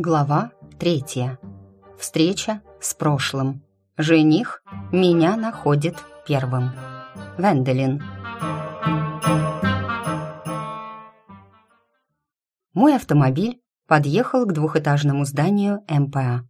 Глава третья. Встреча с прошлым. Жених меня находит первым. Венделин. Мой автомобиль подъехал к двухэтажному зданию МПА.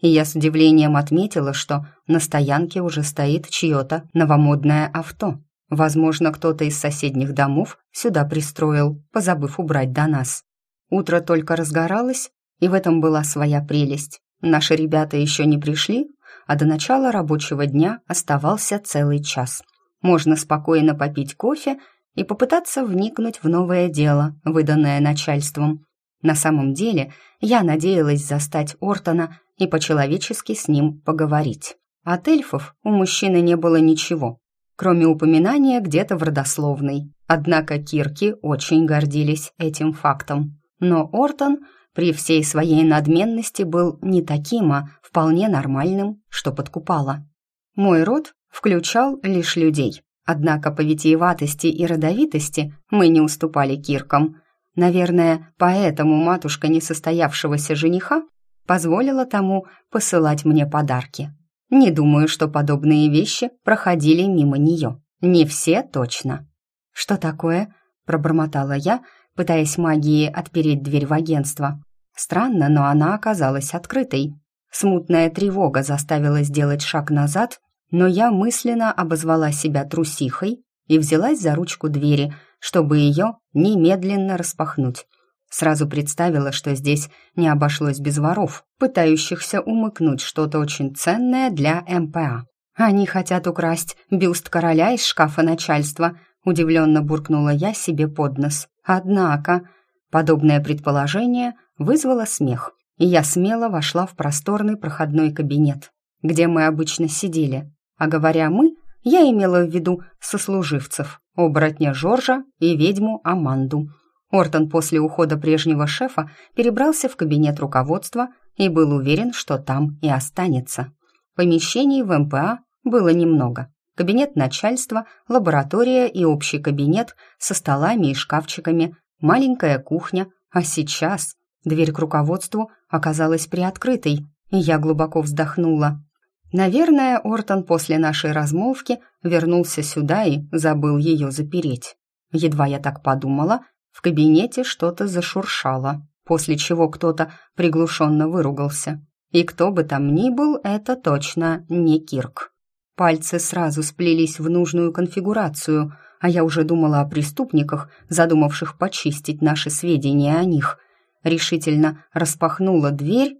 И я с удивлением отметила, что на стоянке уже стоит чье-то новомодное авто. Возможно, кто-то из соседних домов сюда пристроил, позабыв убрать до нас. Утро только разгоралось, и в этом была своя прелесть. Наши ребята еще не пришли, а до начала рабочего дня оставался целый час. Можно спокойно попить кофе и попытаться вникнуть в новое дело, выданное начальством. На самом деле, я надеялась застать Ортона и по-человечески с ним поговорить. От эльфов у мужчины не было ничего, кроме упоминания где-то в родословной. Однако кирки очень гордились этим фактом. Но Ортон при всей своей надменности был не таким, а вполне нормальным, что подкупало. Мой род включал лишь людей, однако по витиеватости и родовитости мы не уступали киркам. Наверное, поэтому матушка несостоявшегося жениха позволила тому посылать мне подарки. Не думаю, что подобные вещи проходили мимо нее. Не все точно. «Что такое?» – пробормотала я, пытаясь магией отпереть дверь в агентство. Странно, но она оказалась открытой. Смутная тревога заставила сделать шаг назад, но я мысленно обозвала себя трусихой и взялась за ручку двери, чтобы ее немедленно распахнуть. Сразу представила, что здесь не обошлось без воров, пытающихся умыкнуть что-то очень ценное для МПА. Они хотят украсть бюст короля из шкафа начальства, удивленно буркнула я себе под нос. Однако, подобное предположение вызвало смех, и я смело вошла в просторный проходной кабинет, где мы обычно сидели. А говоря «мы», я имела в виду сослуживцев, оборотня Жоржа и ведьму Аманду. Ортон после ухода прежнего шефа перебрался в кабинет руководства и был уверен, что там и останется. Помещений в МПА было немного кабинет начальства, лаборатория и общий кабинет со столами и шкафчиками, маленькая кухня, а сейчас дверь к руководству оказалась приоткрытой, и я глубоко вздохнула. Наверное, Ортон после нашей размолвки вернулся сюда и забыл ее запереть. Едва я так подумала, в кабинете что-то зашуршало, после чего кто-то приглушенно выругался. И кто бы там ни был, это точно не Кирк. Пальцы сразу сплелись в нужную конфигурацию, а я уже думала о преступниках, задумавших почистить наши сведения о них. Решительно распахнула дверь.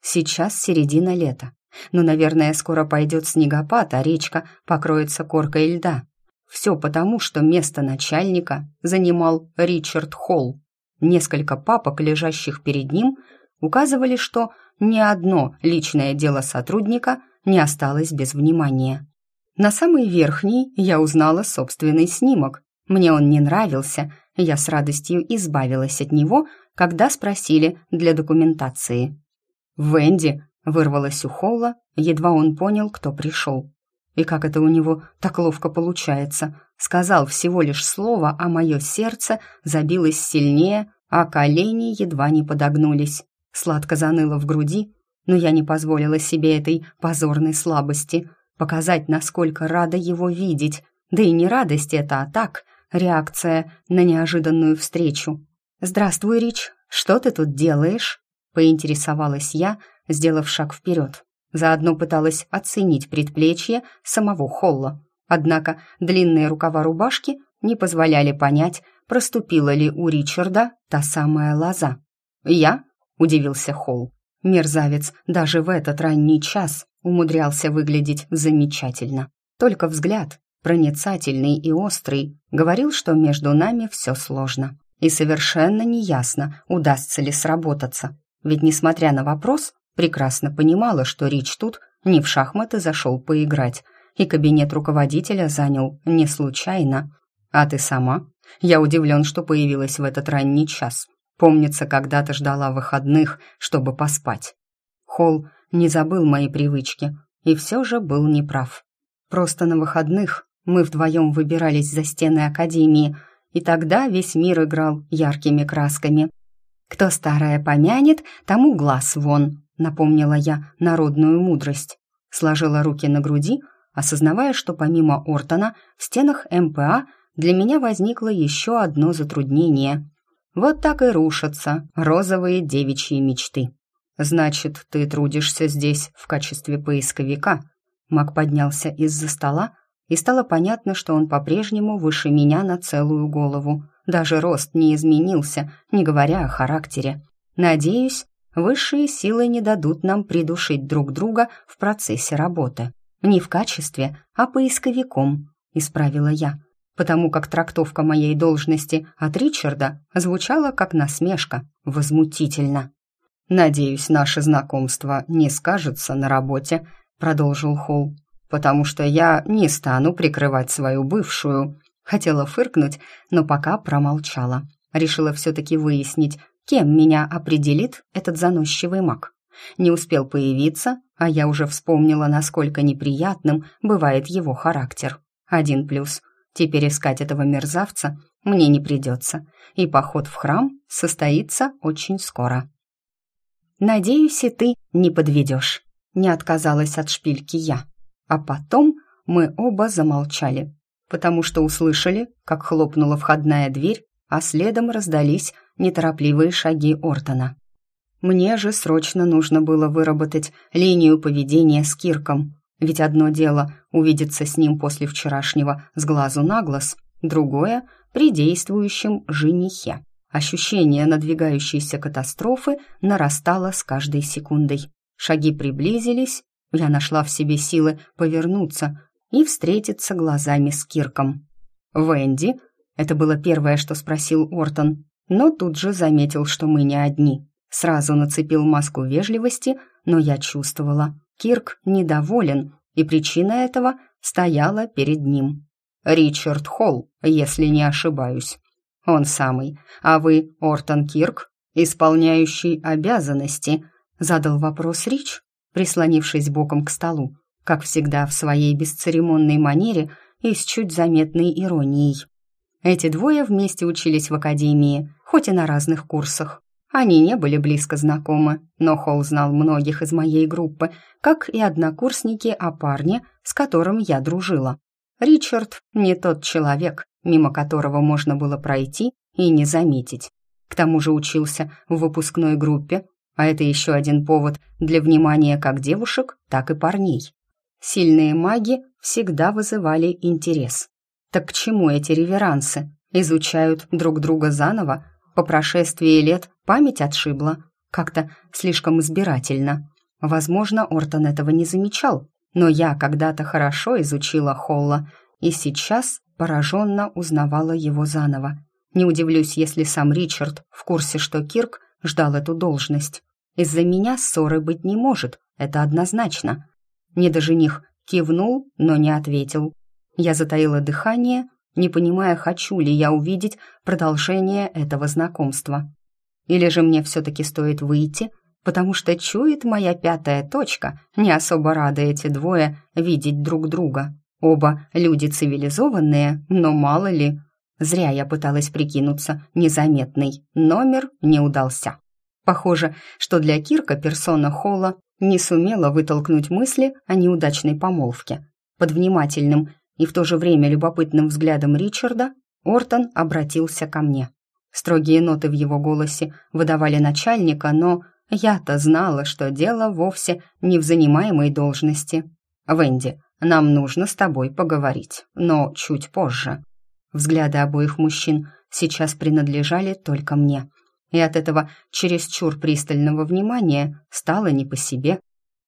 Сейчас середина лета. Но, наверное, скоро пойдет снегопад, а речка покроется коркой льда. Все потому, что место начальника занимал Ричард Холл. Несколько папок, лежащих перед ним, указывали, что ни одно личное дело сотрудника не осталось без внимания. На самый верхний я узнала собственный снимок. Мне он не нравился, я с радостью избавилась от него, когда спросили для документации. «Венди!» — вырвалась у Холла, едва он понял, кто пришел. И как это у него так ловко получается. Сказал всего лишь слово, а мое сердце забилось сильнее, а колени едва не подогнулись. Сладко заныло в груди, но я не позволила себе этой позорной слабости, показать, насколько рада его видеть. Да и не радость это, а так, реакция на неожиданную встречу. «Здравствуй, Рич, что ты тут делаешь?» — поинтересовалась я, сделав шаг вперед. Заодно пыталась оценить предплечье самого Холла. Однако длинные рукава рубашки не позволяли понять, проступила ли у Ричарда та самая лоза. «Я?» — удивился Холл. Мерзавец даже в этот ранний час умудрялся выглядеть замечательно. Только взгляд, проницательный и острый, говорил, что между нами все сложно. И совершенно неясно, удастся ли сработаться. Ведь, несмотря на вопрос, прекрасно понимала, что Рич тут не в шахматы зашел поиграть, и кабинет руководителя занял не случайно. А ты сама? Я удивлен, что появилась в этот ранний час. Помнится, когда-то ждала выходных, чтобы поспать. Холл не забыл мои привычки и все же был неправ. Просто на выходных мы вдвоем выбирались за стены академии, и тогда весь мир играл яркими красками. «Кто старое помянет, тому глаз вон», — напомнила я народную мудрость. Сложила руки на груди, осознавая, что помимо Ортона в стенах МПА для меня возникло еще одно затруднение. Вот так и рушатся розовые девичьи мечты. «Значит, ты трудишься здесь в качестве поисковика?» Мак поднялся из-за стола, и стало понятно, что он по-прежнему выше меня на целую голову. Даже рост не изменился, не говоря о характере. Надеюсь, высшие силы не дадут нам придушить друг друга в процессе работы. Не в качестве, а поисковиком, исправила я, потому как трактовка моей должности от Ричарда звучала как насмешка, возмутительно. «Надеюсь, наше знакомство не скажется на работе», — продолжил Холл, «потому что я не стану прикрывать свою бывшую». Хотела фыркнуть, но пока промолчала. Решила все-таки выяснить, кем меня определит этот заносчивый маг. Не успел появиться, а я уже вспомнила, насколько неприятным бывает его характер. Один плюс. Теперь искать этого мерзавца мне не придется, и поход в храм состоится очень скоро. «Надеюсь, и ты не подведешь», — не отказалась от шпильки я. А потом мы оба замолчали, потому что услышали, как хлопнула входная дверь, а следом раздались неторопливые шаги Ортона. Мне же срочно нужно было выработать линию поведения с Кирком, ведь одно дело увидеться с ним после вчерашнего с глазу на глаз, другое — при действующем женихе. Ощущение надвигающейся катастрофы нарастало с каждой секундой. Шаги приблизились, я нашла в себе силы повернуться и встретиться глазами с Кирком. «Венди?» — это было первое, что спросил Ортон, но тут же заметил, что мы не одни. Сразу нацепил маску вежливости, но я чувствовала, Кирк недоволен, и причина этого стояла перед ним. «Ричард Холл, если не ошибаюсь», «Он самый. А вы Ортон Кирк, исполняющий обязанности?» Задал вопрос Рич, прислонившись боком к столу, как всегда в своей бесцеремонной манере и с чуть заметной иронией. Эти двое вместе учились в академии, хоть и на разных курсах. Они не были близко знакомы, но Холл знал многих из моей группы, как и однокурсники о парне, с которым я дружила. Ричард не тот человек, мимо которого можно было пройти и не заметить. К тому же учился в выпускной группе, а это еще один повод для внимания как девушек, так и парней. Сильные маги всегда вызывали интерес. Так к чему эти реверансы? Изучают друг друга заново? По прошествии лет память отшибла? Как-то слишком избирательно. Возможно, Ортон этого не замечал, но я когда-то хорошо изучила Холла, и сейчас пораженно узнавала его заново. Не удивлюсь, если сам Ричард в курсе, что Кирк ждал эту должность. Из-за меня ссоры быть не может, это однозначно. Недожених кивнул, но не ответил. Я затаила дыхание, не понимая, хочу ли я увидеть продолжение этого знакомства. Или же мне все-таки стоит выйти, потому что чует моя пятая точка, не особо рады эти двое видеть друг друга. Оба люди цивилизованные, но мало ли. Зря я пыталась прикинуться незаметной. Номер не удался. Похоже, что для Кирка персона Холла не сумела вытолкнуть мысли о неудачной помолвке. Под внимательным и в то же время любопытным взглядом Ричарда Ортон обратился ко мне. Строгие ноты в его голосе выдавали начальника, но я-то знала, что дело вовсе не в занимаемой должности. «Венди, нам нужно с тобой поговорить, но чуть позже». Взгляды обоих мужчин сейчас принадлежали только мне, и от этого чересчур пристального внимания стало не по себе.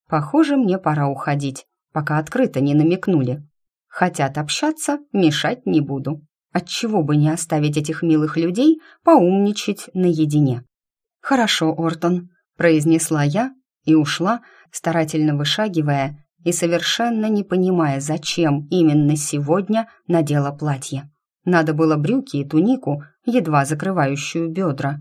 Похоже, мне пора уходить, пока открыто не намекнули. Хотят общаться, мешать не буду. Отчего бы не оставить этих милых людей поумничать наедине. «Хорошо, Ортон», — произнесла я и ушла, старательно вышагивая и совершенно не понимая, зачем именно сегодня надела платье. Надо было брюки и тунику, едва закрывающую бедра.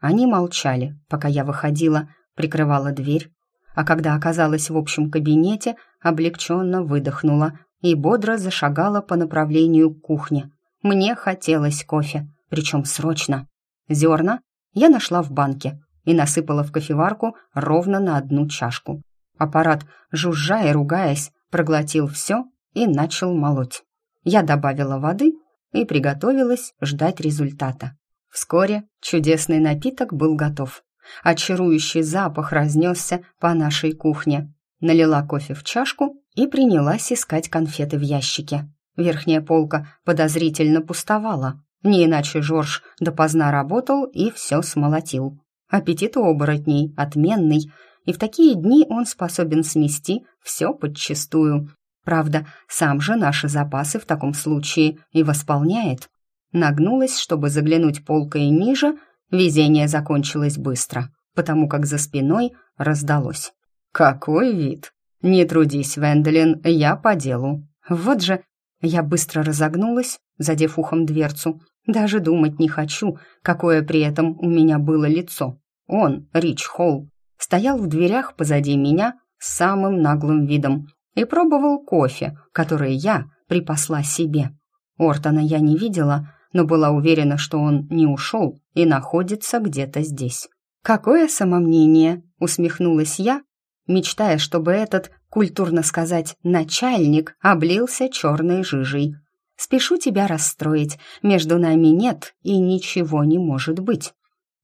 Они молчали, пока я выходила, прикрывала дверь, а когда оказалась в общем кабинете, облегченно выдохнула и бодро зашагала по направлению к кухне. Мне хотелось кофе, причем срочно. Зерна я нашла в банке и насыпала в кофеварку ровно на одну чашку. Аппарат, жужжа и ругаясь, проглотил все и начал молоть. Я добавила воды и приготовилась ждать результата. Вскоре чудесный напиток был готов. Очарующий запах разнесся по нашей кухне. Налила кофе в чашку и принялась искать конфеты в ящике. Верхняя полка подозрительно пустовала. Не иначе Жорж допоздна работал и все смолотил. Аппетит у оборотней отменный, и в такие дни он способен смести все подчистую. Правда, сам же наши запасы в таком случае и восполняет. Нагнулась, чтобы заглянуть полкой ниже, везение закончилось быстро, потому как за спиной раздалось. «Какой вид! Не трудись, Венделин, я по делу». Вот же я быстро разогнулась, задев ухом дверцу. Даже думать не хочу, какое при этом у меня было лицо. Он, Рич Холл, стоял в дверях позади меня с самым наглым видом и пробовал кофе, который я припасла себе. Ортона я не видела, но была уверена, что он не ушел и находится где-то здесь. «Какое самомнение!» — усмехнулась я, мечтая, чтобы этот, культурно сказать, начальник облился черной жижей. «Спешу тебя расстроить, между нами нет и ничего не может быть.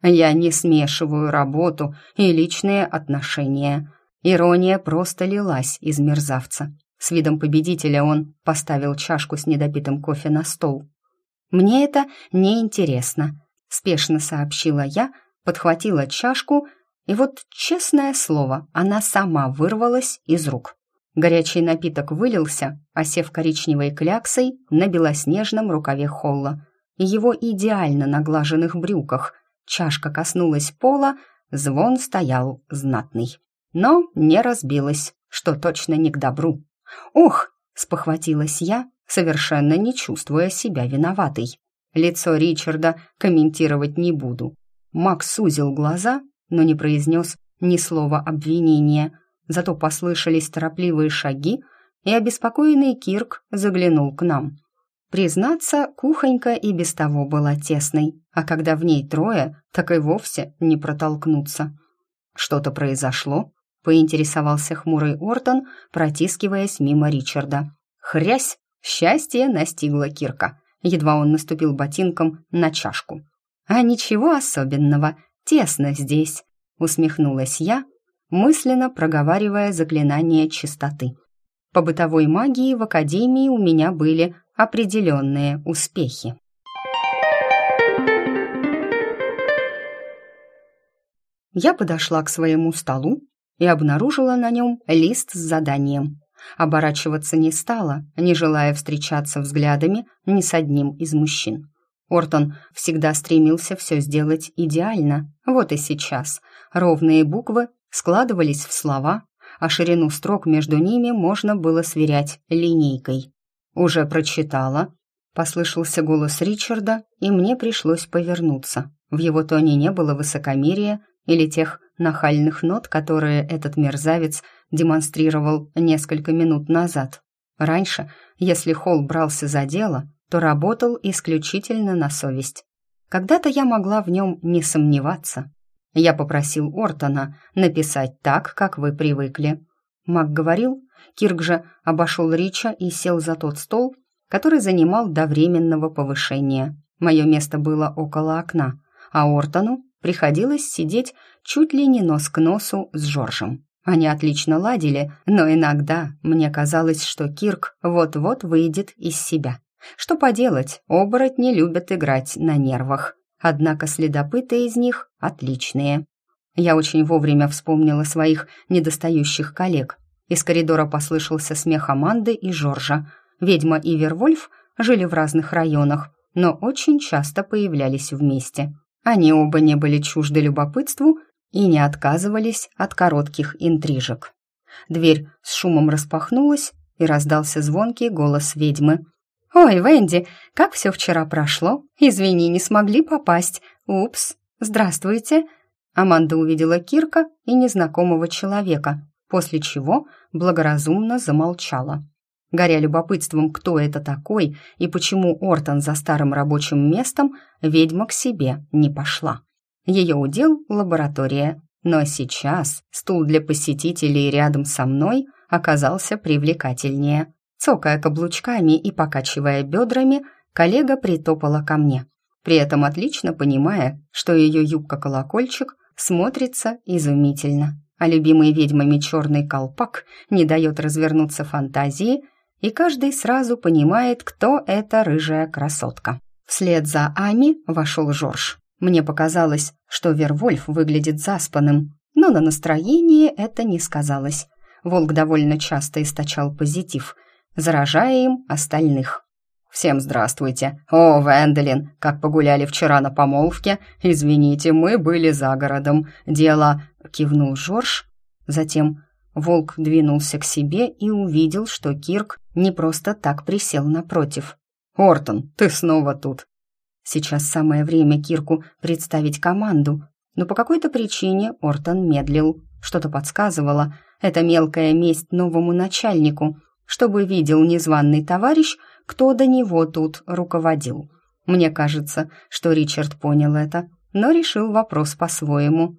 Я не смешиваю работу и личные отношения». Ирония просто лилась из мерзавца. С видом победителя он поставил чашку с недопитым кофе на стол. «Мне это не интересно», — спешно сообщила я, подхватила чашку, и вот, честное слово, она сама вырвалась из рук. Горячий напиток вылился, осев коричневой кляксой на белоснежном рукаве холла и его идеально наглаженных брюках. Чашка коснулась пола, звон стоял знатный. Но не разбилась, что точно не к добру. «Ох!» — спохватилась я, совершенно не чувствуя себя виноватой. Лицо Ричарда комментировать не буду. Макс сузил глаза, но не произнес ни слова обвинения. Зато послышались торопливые шаги, и обеспокоенный Кирк заглянул к нам. Признаться, кухонька и без того была тесной, а когда в ней трое, так и вовсе не протолкнуться. «Что-то произошло?» — поинтересовался хмурый Ортон, протискиваясь мимо Ричарда. «Хрясь!» Счастье настигло Кирка. Едва он наступил ботинком на чашку. «А ничего особенного, тесно здесь», — усмехнулась я, мысленно проговаривая заклинание чистоты. По бытовой магии в академии у меня были определенные успехи. Я подошла к своему столу и обнаружила на нем лист с заданием. Оборачиваться не стала, не желая встречаться взглядами ни с одним из мужчин. Ортон всегда стремился все сделать идеально. Вот и сейчас. Ровные буквы складывались в слова, а ширину строк между ними можно было сверять линейкой. «Уже прочитала?» — послышался голос Ричарда, и мне пришлось повернуться. В его тоне не было высокомерия или тех нахальных нот, которые этот мерзавец демонстрировал несколько минут назад. Раньше, если Холл брался за дело, то работал исключительно на совесть. Когда-то я могла в нем не сомневаться. Я попросил Ортона написать так, как вы привыкли. Мак говорил, Кирк же обошел Рича и сел за тот стол, который занимал до временного повышения. Мое место было около окна, а Ортону приходилось сидеть чуть ли не нос к носу с Жоржем. Они отлично ладили, но иногда мне казалось, что Кирк вот-вот выйдет из себя. Что поделать, оборотни любят играть на нервах. Однако следопыты из них отличные. Я очень вовремя вспомнила своих недостающих коллег. Из коридора послышался смех Аманды и Жоржа. Ведьма и Вервольф жили в разных районах, но очень часто появлялись вместе. Они оба не были чужды любопытству и не отказывались от коротких интрижек. Дверь с шумом распахнулась, и раздался звонкий голос ведьмы. «Ой, Венди, как все вчера прошло? Извини, не смогли попасть. Упс. Здравствуйте». Аманда увидела Кирка и незнакомого человека, после чего благоразумно замолчала. Горя любопытством, кто это такой и почему Ортон за старым рабочим местом, ведьма к себе не пошла. Ее удел — лаборатория. Но сейчас стул для посетителей рядом со мной оказался привлекательнее. Цокая каблучками и покачивая бедрами, коллега притопала ко мне, при этом отлично понимая, что ее юбка-колокольчик смотрится изумительно, а любимый ведьмами черный колпак не дает развернуться фантазии, и каждый сразу понимает, кто эта рыжая красотка. Вслед за Ами вошел Жорж. Мне показалось, что Вервольф выглядит заспанным, но на настроении это не сказалось. Волк довольно часто источал позитив, заражая им остальных. «Всем здравствуйте! О, Венделин, как погуляли вчера на помолвке! Извините, мы были за городом. Дело...» — кивнул Жорж. Затем волк двинулся к себе и увидел, что Кирк не просто так присел напротив. «Ортон, ты снова тут!» Сейчас самое время Кирку представить команду, но по какой-то причине Ортон медлил. Что-то подсказывало, это мелкая месть новому начальнику, чтобы видел незваный товарищ — кто до него тут руководил. Мне кажется, что Ричард понял это, но решил вопрос по-своему.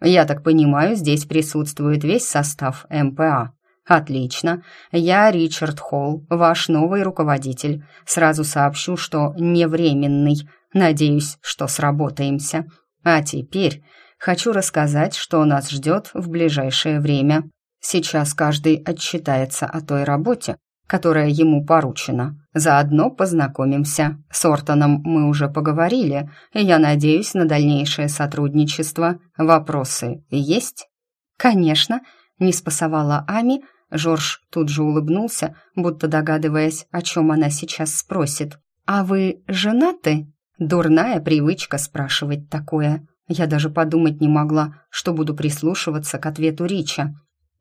«Я так понимаю, здесь присутствует весь состав МПА», «Отлично. Я Ричард Холл, ваш новый руководитель. Сразу сообщу, что не временный. Надеюсь, что сработаемся. А теперь хочу рассказать, что нас ждет в ближайшее время. Сейчас каждый отчитается о той работе, которая ему поручена. Заодно познакомимся. С Ортоном мы уже поговорили, и я надеюсь на дальнейшее сотрудничество. Вопросы есть? Конечно, не спасовала Ами. Жорж тут же улыбнулся, будто догадываясь, о чем она сейчас спросит. «А вы женаты?» Дурная привычка спрашивать такое. Я даже подумать не могла, что буду прислушиваться к ответу Рича.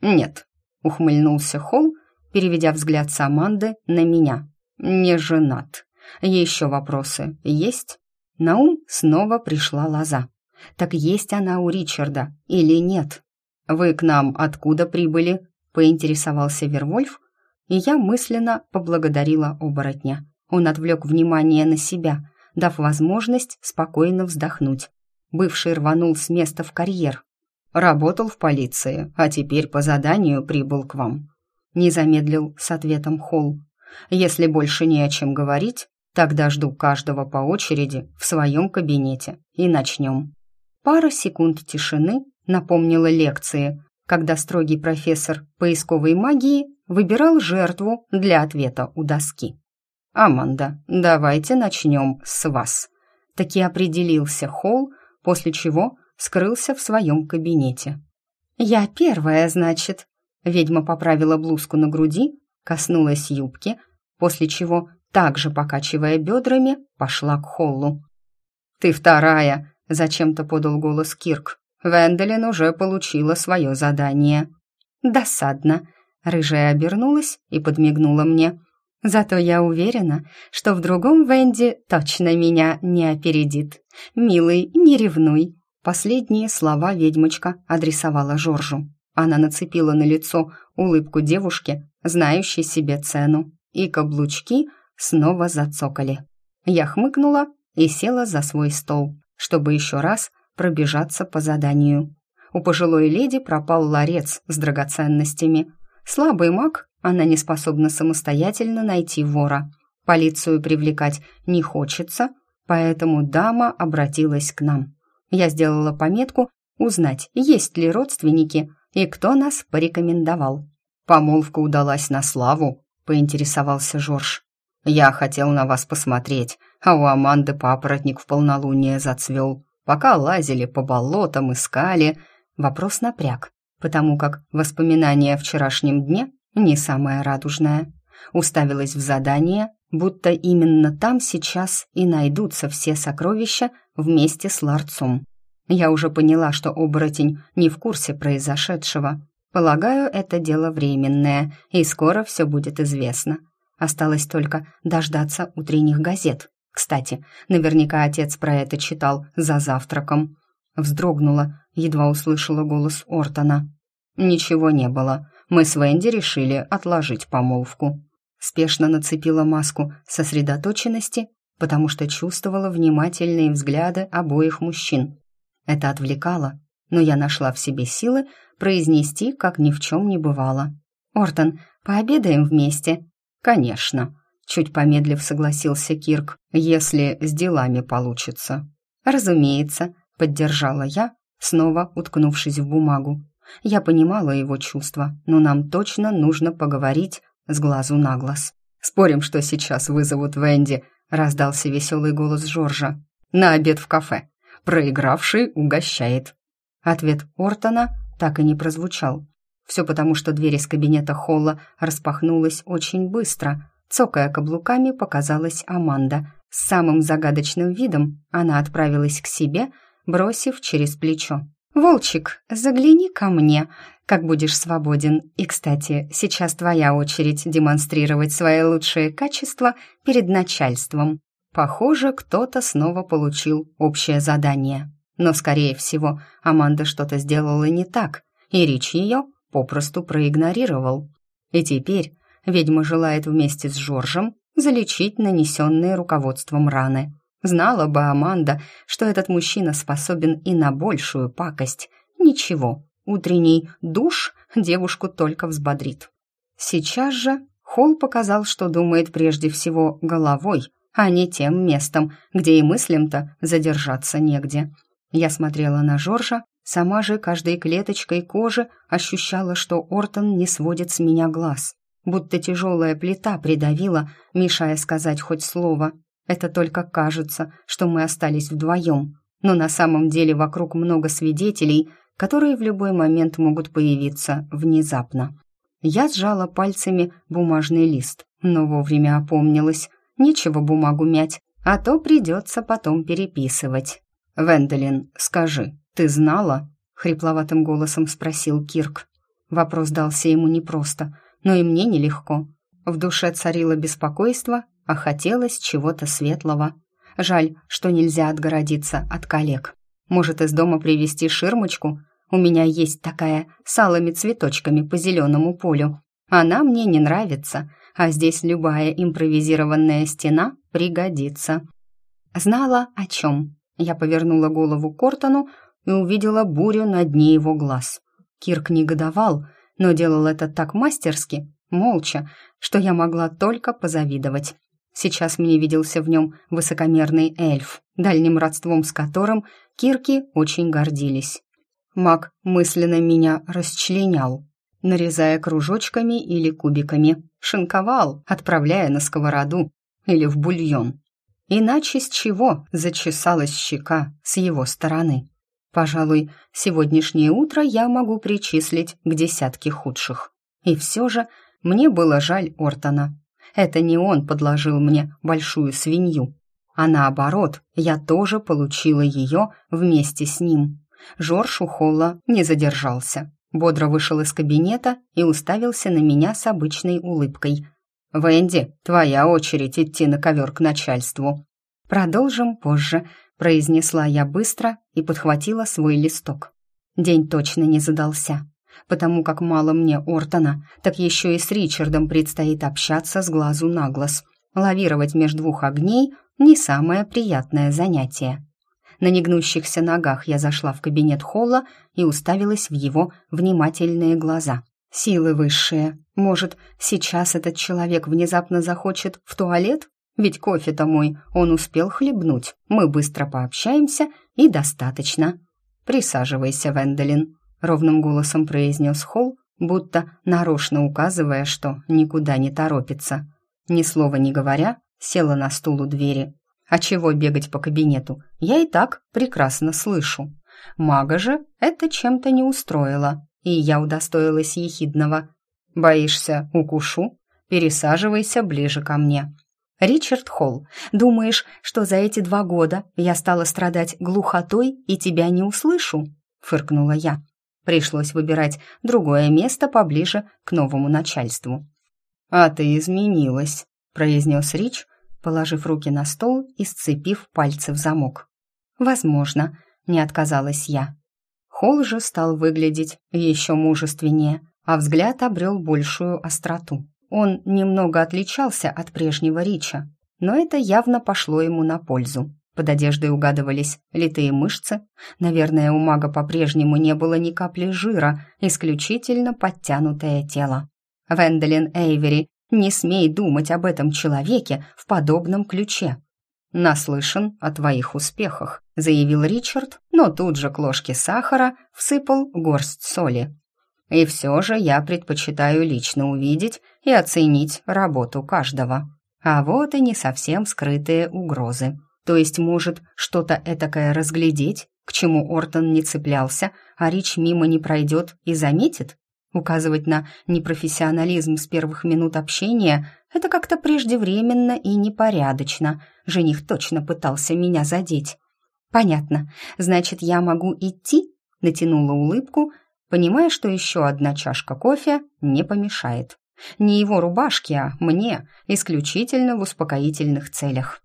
«Нет», — ухмыльнулся Холл, переведя взгляд с Аманды на меня. «Не женат. Еще вопросы есть?» На ум снова пришла лоза. «Так есть она у Ричарда или нет?» «Вы к нам откуда прибыли?» — поинтересовался Вервольф, и я мысленно поблагодарила оборотня. Он отвлек внимание на себя, дав возможность спокойно вздохнуть. Бывший рванул с места в карьер. «Работал в полиции, а теперь по заданию прибыл к вам не замедлил с ответом Холл. «Если больше не о чем говорить, тогда жду каждого по очереди в своем кабинете и начнем». Пара секунд тишины напомнила лекции, когда строгий профессор поисковой магии выбирал жертву для ответа у доски. «Аманда, давайте начнем с вас», — таки определился Холл, после чего скрылся в своем кабинете. «Я первая, значит», Ведьма поправила блузку на груди, коснулась юбки, после чего, также покачивая бедрами, пошла к холлу. «Ты вторая!» — зачем-то подал голос Кирк. «Венделин уже получила свое задание». «Досадно!» — рыжая обернулась и подмигнула мне. «Зато я уверена, что в другом Венди точно меня не опередит. Милый, не ревнуй!» Последние слова ведьмочка адресовала Жоржу. Она нацепила на лицо улыбку девушки, знающей себе цену, и каблучки снова зацокали. Я хмыкнула и села за свой стол, чтобы еще раз пробежаться по заданию. У пожилой леди пропал ларец с драгоценностями. Слабый маг, она не способна самостоятельно найти вора. Полицию привлекать не хочется, поэтому дама обратилась к нам. Я сделала пометку узнать, есть ли родственники, и кто нас порекомендовал. «Помолвка удалась на славу», — поинтересовался Жорж. «Я хотел на вас посмотреть, а у Аманды папоротник в полнолуние зацвел. Пока лазили по болотам, искали...» Вопрос напряг, потому как воспоминание о вчерашнем дне не самое радужное. Уставилась в задание, будто именно там сейчас и найдутся все сокровища вместе с ларцом. Я уже поняла, что оборотень не в курсе произошедшего. Полагаю, это дело временное, и скоро все будет известно. Осталось только дождаться утренних газет. Кстати, наверняка отец про это читал за завтраком. Вздрогнула, едва услышала голос Ортона. «Ничего не было. Мы с Венди решили отложить помолвку». Спешно нацепила маску сосредоточенности, потому что чувствовала внимательные взгляды обоих мужчин Это отвлекало, но я нашла в себе силы произнести, как ни в чем не бывало. «Ортон, пообедаем вместе?» «Конечно», — чуть помедлив согласился Кирк, «если с делами получится». «Разумеется», — поддержала я, снова уткнувшись в бумагу. Я понимала его чувства, но нам точно нужно поговорить с глазу на глаз. «Спорим, что сейчас вызовут Венди», — раздался веселый голос Жоржа. «На обед в кафе. Проигравший угощает». Ответ Ортона так и не прозвучал. Все потому, что дверь из кабинета Холла распахнулась очень быстро. Цокая каблуками, показалась Аманда. С самым загадочным видом она отправилась к себе, бросив через плечо. «Волчик, загляни ко мне, как будешь свободен. И, кстати, сейчас твоя очередь демонстрировать свои лучшие качества перед начальством». Похоже, кто-то снова получил общее задание. Но, скорее всего, Аманда что-то сделала не так, и Рич ее попросту проигнорировал. И теперь ведьма желает вместе с Жоржем залечить нанесенные руководством раны. Знала бы Аманда, что этот мужчина способен и на большую пакость. Ничего, утренний душ девушку только взбодрит. Сейчас же Холл показал, что думает прежде всего головой, а не тем местом, где и мыслям-то задержаться негде. Я смотрела на Жоржа, сама же каждой клеточкой кожи ощущала, что Ортон не сводит с меня глаз, будто тяжелая плита придавила, мешая сказать хоть слово. Это только кажется, что мы остались вдвоем, но на самом деле вокруг много свидетелей, которые в любой момент могут появиться внезапно. Я сжала пальцами бумажный лист, но вовремя опомнилась. Нечего бумагу мять, а то придется потом переписывать. «Венделин, скажи, ты знала?» — хрипловатым голосом спросил Кирк. Вопрос дался ему непросто, но и мне нелегко. В душе царило беспокойство, а хотелось чего-то светлого. Жаль, что нельзя отгородиться от коллег. Может, из дома привезти ширмочку? У меня есть такая с алыми цветочками по зеленому полю. Она мне не нравится, а здесь любая импровизированная стена пригодится. Знала о чем. Я повернула голову Кортону и увидела бурю на дне его глаз. Кирк негодовал, но делал это так мастерски, молча, что я могла только позавидовать. Сейчас мне виделся в нем высокомерный эльф, дальним родством с которым кирки очень гордились. Маг мысленно меня расчленял, нарезая кружочками или кубиками, шинковал, отправляя на сковороду или в бульон. Иначе с чего зачесалась щека с его стороны? Пожалуй, сегодняшнее утро я могу причислить к десятке худших. И все же мне было жаль Ортона. Это не он подложил мне большую свинью, а наоборот, я тоже получила ее вместе с ним. Жорж у Холла не задержался. Бодро вышел из кабинета и уставился на меня с обычной улыбкой. «Венди, твоя очередь идти на ковер к начальству». «Продолжим позже», — произнесла я быстро и подхватила свой листок. День точно не задался потому как мало мне Ортона, так еще и с Ричардом предстоит общаться с глазу на глаз. Лавировать между двух огней — не самое приятное занятие. На негнущихся ногах я зашла в кабинет Холла и уставилась в его внимательные глаза. Силы высшие. Может, сейчас этот человек внезапно захочет в туалет? Ведь кофе-то мой он успел хлебнуть. Мы быстро пообщаемся и достаточно. Присаживайся, Венделин ровным голосом произнес Холл, будто нарочно указывая, что никуда не торопится. Ни слова не говоря, села на стул у двери. А чего бегать по кабинету? Я и так прекрасно слышу. Мага же это чем-то не устроило, и я удостоилась ехидного. «Боишься, укушу? Пересаживайся ближе ко мне». «Ричард Холл, думаешь, что за эти два года я стала страдать глухотой и тебя не услышу?» — фыркнула я. Пришлось выбирать другое место поближе к новому начальству. «А ты изменилась», — произнес Рич, положив руки на стол и сцепив пальцы в замок. «Возможно», — не отказалась я. Холл же стал выглядеть еще мужественнее, а взгляд обрел большую остроту. Он немного отличался от прежнего Рича, но это явно пошло ему на пользу. Под одеждой угадывались литые мышцы. Наверное, у мага по-прежнему не было ни капли жира, исключительно подтянутое тело. Венделин Эйвери, не смей думать об этом человеке в подобном ключе. «Наслышан о твоих успехах», — заявил Ричард, но тут же к ложке сахара всыпал горсть соли. «И все же я предпочитаю лично увидеть и оценить работу каждого. А вот и не совсем скрытые угрозы. То есть, может, что-то этакое разглядеть, к чему Ортон не цеплялся, а Рич мимо не пройдет и заметит? Указывать на непрофессионализм с первых минут общения — это как-то преждевременно и непорядочно. Жених точно пытался меня задеть. «Понятно. Значит, я могу идти?» — натянула улыбку, понимая, что еще одна чашка кофе не помешает. Не его рубашке, а мне, исключительно в успокоительных целях.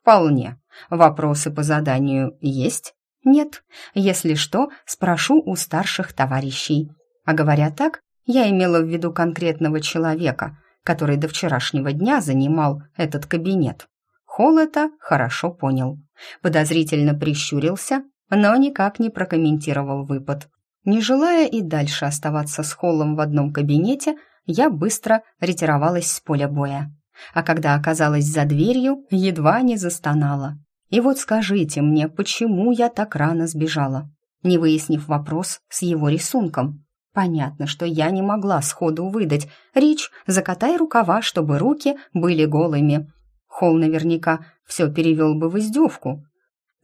«Вполне. Вопросы по заданию есть?» «Нет. Если что, спрошу у старших товарищей». А говоря так, я имела в виду конкретного человека, который до вчерашнего дня занимал этот кабинет. Холл это хорошо понял. Подозрительно прищурился, но никак не прокомментировал выпад. Не желая и дальше оставаться с Холлом в одном кабинете, я быстро ретировалась с поля боя а когда оказалась за дверью, едва не застонала. И вот скажите мне, почему я так рано сбежала, не выяснив вопрос с его рисунком? Понятно, что я не могла сходу выдать. Рич, закатай рукава, чтобы руки были голыми. Холл наверняка все перевел бы в издевку.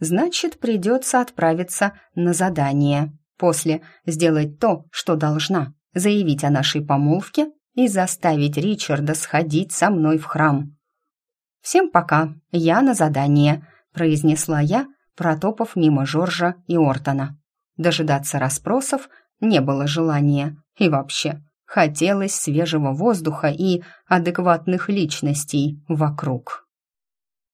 Значит, придется отправиться на задание. После сделать то, что должна. Заявить о нашей помолвке и заставить Ричарда сходить со мной в храм. «Всем пока, я на задание», — произнесла я, протопав мимо Жоржа и Ортона. Дожидаться расспросов не было желания. И вообще, хотелось свежего воздуха и адекватных личностей вокруг.